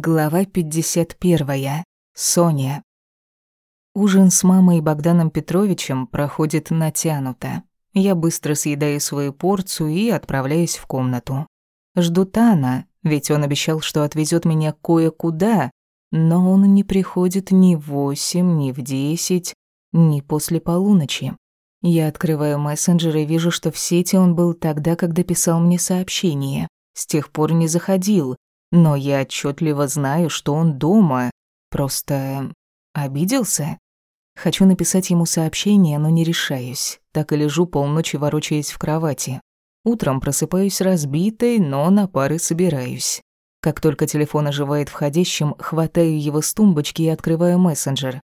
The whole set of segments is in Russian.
Глава 51. Соня. Ужин с мамой и Богданом Петровичем проходит натянуто. Я быстро съедаю свою порцию и отправляюсь в комнату. Жду Тана, ведь он обещал, что отвезет меня кое-куда, но он не приходит ни в восемь, ни в десять, ни после полуночи. Я открываю мессенджер и вижу, что в сети он был тогда, когда писал мне сообщение. С тех пор не заходил, но я отчетливо знаю, что он дома. Просто обиделся. Хочу написать ему сообщение, но не решаюсь. Так и лежу полночи, ворочаясь в кровати. Утром просыпаюсь разбитой, но на пары собираюсь. Как только телефон оживает входящим, хватаю его с тумбочки и открываю мессенджер.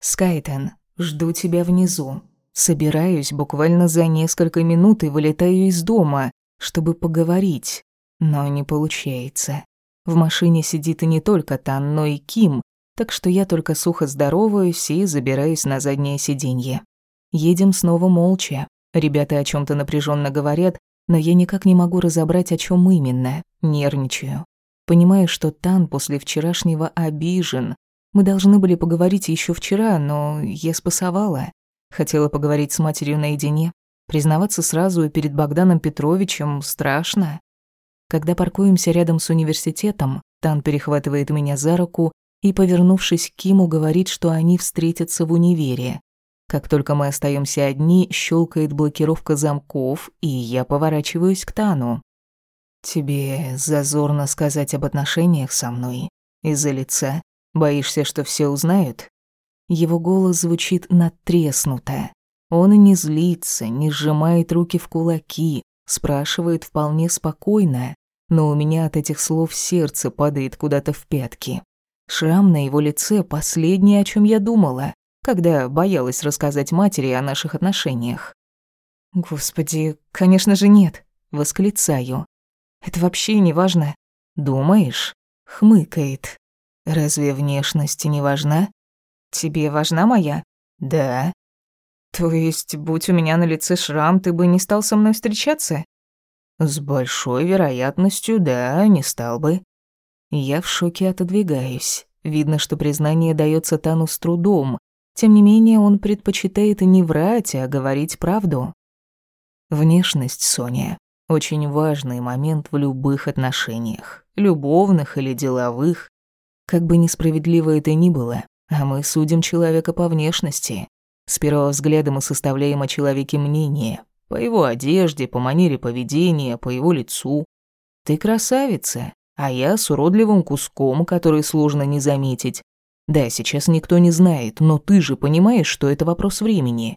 «Скайтен, жду тебя внизу. Собираюсь буквально за несколько минут и вылетаю из дома, чтобы поговорить. Но не получается. В машине сидит и не только Тан, но и Ким, так что я только сухо здороваюсь и забираюсь на заднее сиденье. Едем снова молча. Ребята о чем то напряженно говорят, но я никак не могу разобрать, о чем именно. Нервничаю. Понимаю, что Тан после вчерашнего обижен. Мы должны были поговорить еще вчера, но я спасовала. Хотела поговорить с матерью наедине. Признаваться сразу и перед Богданом Петровичем страшно. Когда паркуемся рядом с университетом, Тан перехватывает меня за руку и, повернувшись к Киму, говорит, что они встретятся в универе. Как только мы остаемся одни, щелкает блокировка замков, и я поворачиваюсь к Тану. «Тебе зазорно сказать об отношениях со мной? Из-за лица? Боишься, что все узнают?» Его голос звучит надтреснуто. Он не злится, не сжимает руки в кулаки, спрашивает вполне спокойно, но у меня от этих слов сердце падает куда-то в пятки. Шрам на его лице – последнее, о чем я думала, когда боялась рассказать матери о наших отношениях. «Господи, конечно же нет», – восклицаю. «Это вообще не важно». «Думаешь?» – хмыкает. «Разве внешность не важна?» «Тебе важна моя?» «Да». «То есть, будь у меня на лице шрам, ты бы не стал со мной встречаться?» С большой вероятностью, да, не стал бы. Я в шоке отодвигаюсь. Видно, что признание дается Тану с трудом. Тем не менее, он предпочитает не врать, а говорить правду. Внешность, Соня, очень важный момент в любых отношениях, любовных или деловых. Как бы несправедливо это ни было, а мы судим человека по внешности. С первого взгляда мы составляем о человеке мнение, по его одежде, по манере поведения, по его лицу. Ты красавица, а я с уродливым куском, который сложно не заметить. Да, сейчас никто не знает, но ты же понимаешь, что это вопрос времени.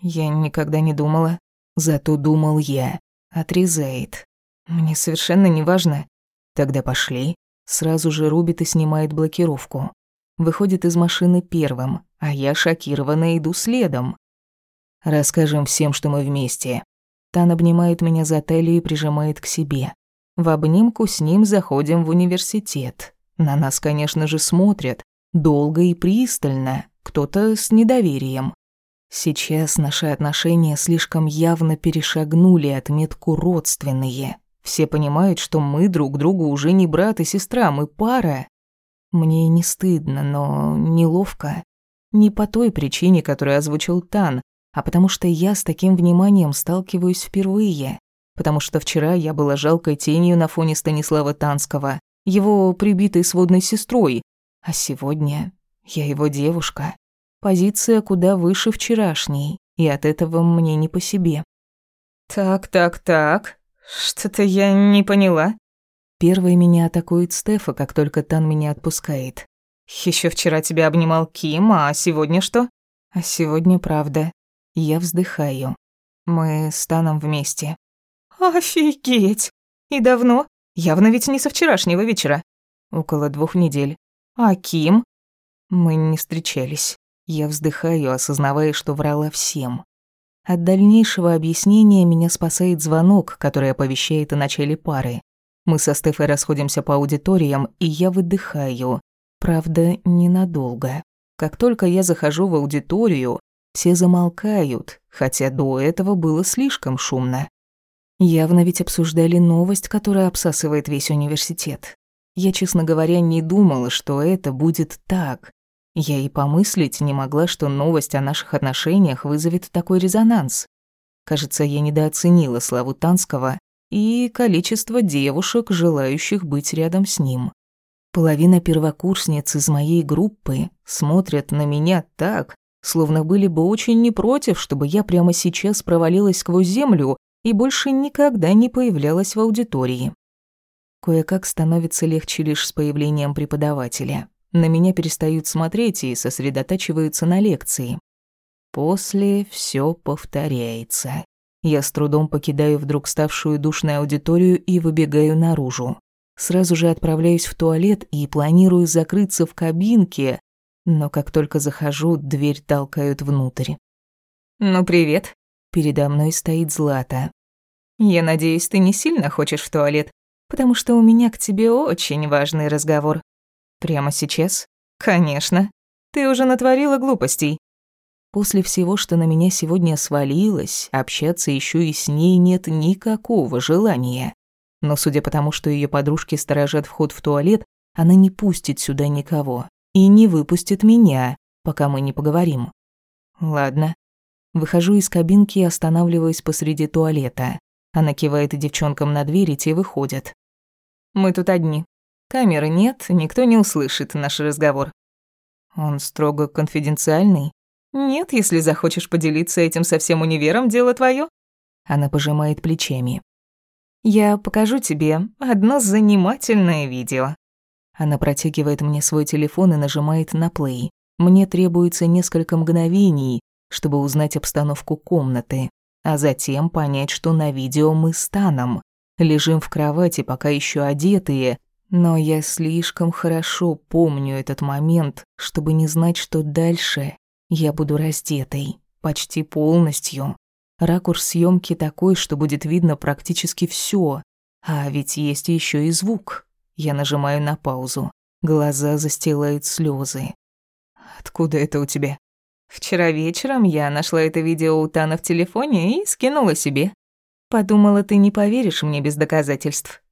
Я никогда не думала. Зато думал я. Отрезает. Мне совершенно не важно. Тогда пошли. Сразу же рубит и снимает блокировку. Выходит из машины первым, а я шокированно иду следом. Расскажем всем, что мы вместе. Тан обнимает меня за талию и прижимает к себе. В обнимку с ним заходим в университет. На нас, конечно же, смотрят. Долго и пристально. Кто-то с недоверием. Сейчас наши отношения слишком явно перешагнули отметку «родственные». Все понимают, что мы друг другу уже не брат и сестра, мы пара. Мне не стыдно, но неловко. Не по той причине, которую озвучил Тан, а потому что я с таким вниманием сталкиваюсь впервые. Потому что вчера я была жалкой тенью на фоне Станислава Танского, его прибитой сводной сестрой, а сегодня я его девушка. Позиция куда выше вчерашней, и от этого мне не по себе. «Так, так, так, что-то я не поняла». Первый меня атакует Стефа, как только Тан меня отпускает. Еще вчера тебя обнимал Ким, а сегодня что?» «А сегодня правда. Я вздыхаю. Мы с Таном вместе. Офигеть! И давно? Явно ведь не со вчерашнего вечера. Около двух недель. А Ким? Мы не встречались. Я вздыхаю, осознавая, что врала всем. От дальнейшего объяснения меня спасает звонок, который оповещает о начале пары. Мы со Стефой расходимся по аудиториям, и я выдыхаю. Правда, ненадолго. Как только я захожу в аудиторию, все замолкают, хотя до этого было слишком шумно. Явно ведь обсуждали новость, которая обсасывает весь университет. Я, честно говоря, не думала, что это будет так. Я и помыслить не могла, что новость о наших отношениях вызовет такой резонанс. Кажется, я недооценила славу Танского и количество девушек, желающих быть рядом с ним. Половина первокурсниц из моей группы смотрят на меня так, словно были бы очень не против, чтобы я прямо сейчас провалилась сквозь землю и больше никогда не появлялась в аудитории. Кое-как становится легче лишь с появлением преподавателя. На меня перестают смотреть и сосредотачиваются на лекции. После все повторяется. Я с трудом покидаю вдруг ставшую душной аудиторию и выбегаю наружу. Сразу же отправляюсь в туалет и планирую закрыться в кабинке, но как только захожу, дверь толкают внутрь. «Ну, привет». Передо мной стоит Злата. «Я надеюсь, ты не сильно хочешь в туалет, потому что у меня к тебе очень важный разговор». «Прямо сейчас?» «Конечно. Ты уже натворила глупостей». После всего, что на меня сегодня свалилось, общаться еще и с ней нет никакого желания. Но судя по тому, что ее подружки сторожат вход в туалет, она не пустит сюда никого и не выпустит меня, пока мы не поговорим. Ладно. Выхожу из кабинки и останавливаюсь посреди туалета. Она кивает девчонкам на дверь, и те выходят. Мы тут одни. Камеры нет, никто не услышит наш разговор. Он строго конфиденциальный? Нет, если захочешь поделиться этим со всем универом, дело твое. Она пожимает плечами. Я покажу тебе одно занимательное видео. Она протягивает мне свой телефон и нажимает на плей. Мне требуется несколько мгновений, чтобы узнать обстановку комнаты, а затем понять, что на видео мы с Таном. Лежим в кровати, пока еще одетые, но я слишком хорошо помню этот момент, чтобы не знать, что дальше я буду раздетой, почти полностью. Ракурс съемки такой, что будет видно практически все, а ведь есть еще и звук. Я нажимаю на паузу. Глаза застилают слезы. «Откуда это у тебя?» «Вчера вечером я нашла это видео у Тана в телефоне и скинула себе. Подумала, ты не поверишь мне без доказательств».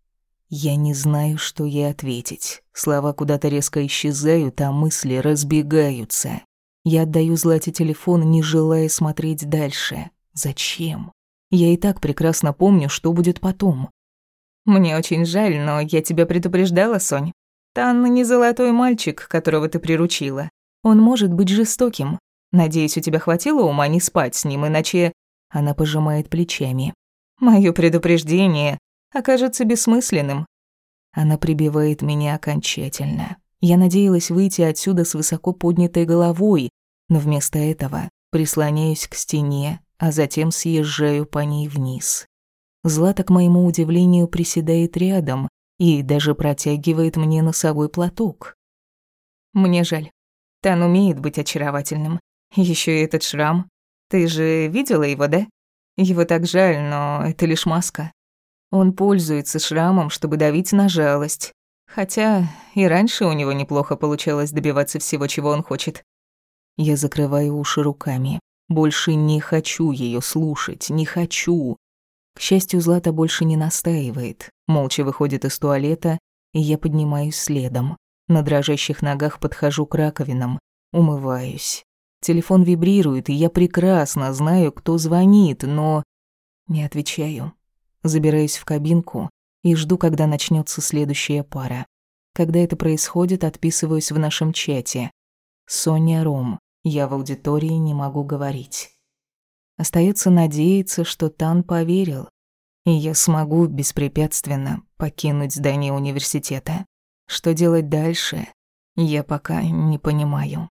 Я не знаю, что ей ответить. Слова куда-то резко исчезают, а мысли разбегаются. Я отдаю Злате телефон, не желая смотреть дальше. Зачем? Я и так прекрасно помню, что будет потом. Мне очень жаль, но я тебя предупреждала, Сонь. Тан не золотой мальчик, которого ты приручила. Он может быть жестоким. Надеюсь, у тебя хватило ума не спать с ним, иначе...» Она пожимает плечами. «Моё предупреждение окажется бессмысленным». Она прибивает меня окончательно. Я надеялась выйти отсюда с высоко поднятой головой, но вместо этого прислоняюсь к стене, а затем съезжаю по ней вниз. Злата, к моему удивлению, приседает рядом и даже протягивает мне носовой платок. Мне жаль. Тан умеет быть очаровательным. Еще и этот шрам. Ты же видела его, да? Его так жаль, но это лишь маска. Он пользуется шрамом, чтобы давить на жалость. Хотя и раньше у него неплохо получалось добиваться всего, чего он хочет. Я закрываю уши руками. Больше не хочу ее слушать, не хочу. К счастью, Злата больше не настаивает. Молча выходит из туалета, и я поднимаюсь следом. На дрожащих ногах подхожу к раковинам, умываюсь. Телефон вибрирует, и я прекрасно знаю, кто звонит, но... Не отвечаю. Забираюсь в кабинку и жду, когда начнется следующая пара. Когда это происходит, отписываюсь в нашем чате. Соня Ром. Я в аудитории не могу говорить. Остается надеяться, что Тан поверил, и я смогу беспрепятственно покинуть здание университета. Что делать дальше, я пока не понимаю.